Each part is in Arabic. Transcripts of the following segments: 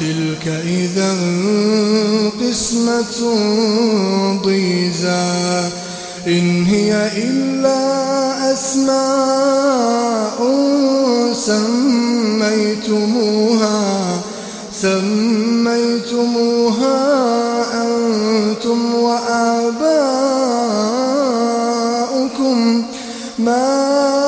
تلك إذا قسمة ضيزى. إن هي إلا أسماء سميتموها. سميتموها أنتم وآباؤكم. ما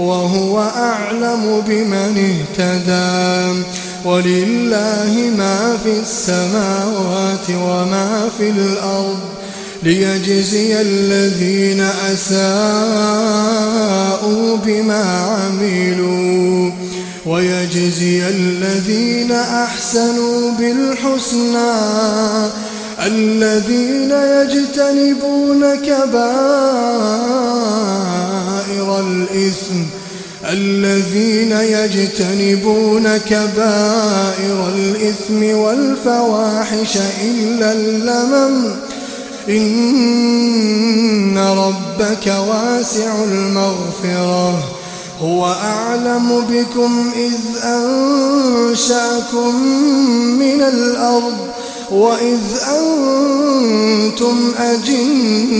وهو أعلم بمن اهتدى. ولله ما في السماوات وما في الأرض ليجزي الذين أساءوا بما عملوا. ويجزي الذين أحسنوا بالحسنى الذين يجتنبون كبائر الإثم الذين يجتنبون كبائر الإثم والفواحش إلا اللمم. إن ربك واسع المغفرة. هو أعلم بكم إذ أنشأكم من الأرض. وإذ أنتم أجنة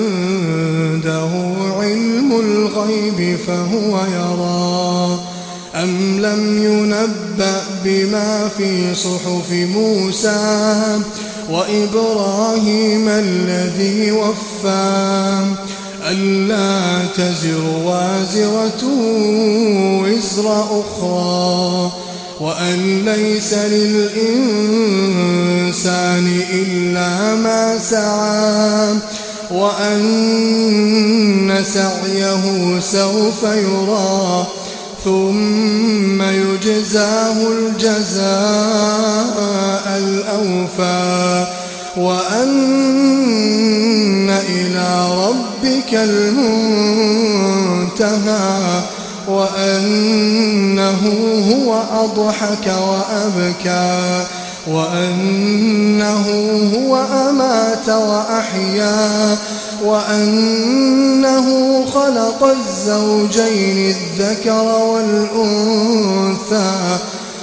الغيب فهو يرى أم لم ينبأ بما في صحف موسى وإبراهيم الذي وفى ألا تزر وازرة وزر أخرى وأن ليس للإنسان إلا ما سعى وأن سعيه سوف يرى ثم يجزاه الجزاء الأوفى. وأن إلى ربك المنتهى وأنه هو أضحك وأبكى وأنه هو أمات وأحيا وأنه خلق الزوجين الذكر والأنثى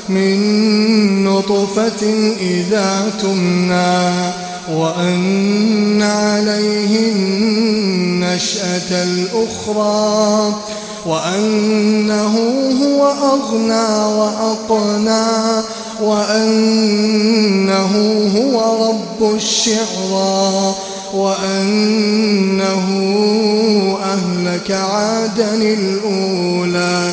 من نطفة إذا تمنى وأن عليه النشأة الأخرى. وأنه هو أغنى وأقنى وأنه هو رب الشعرى وأنه أهلك عادا الأولى.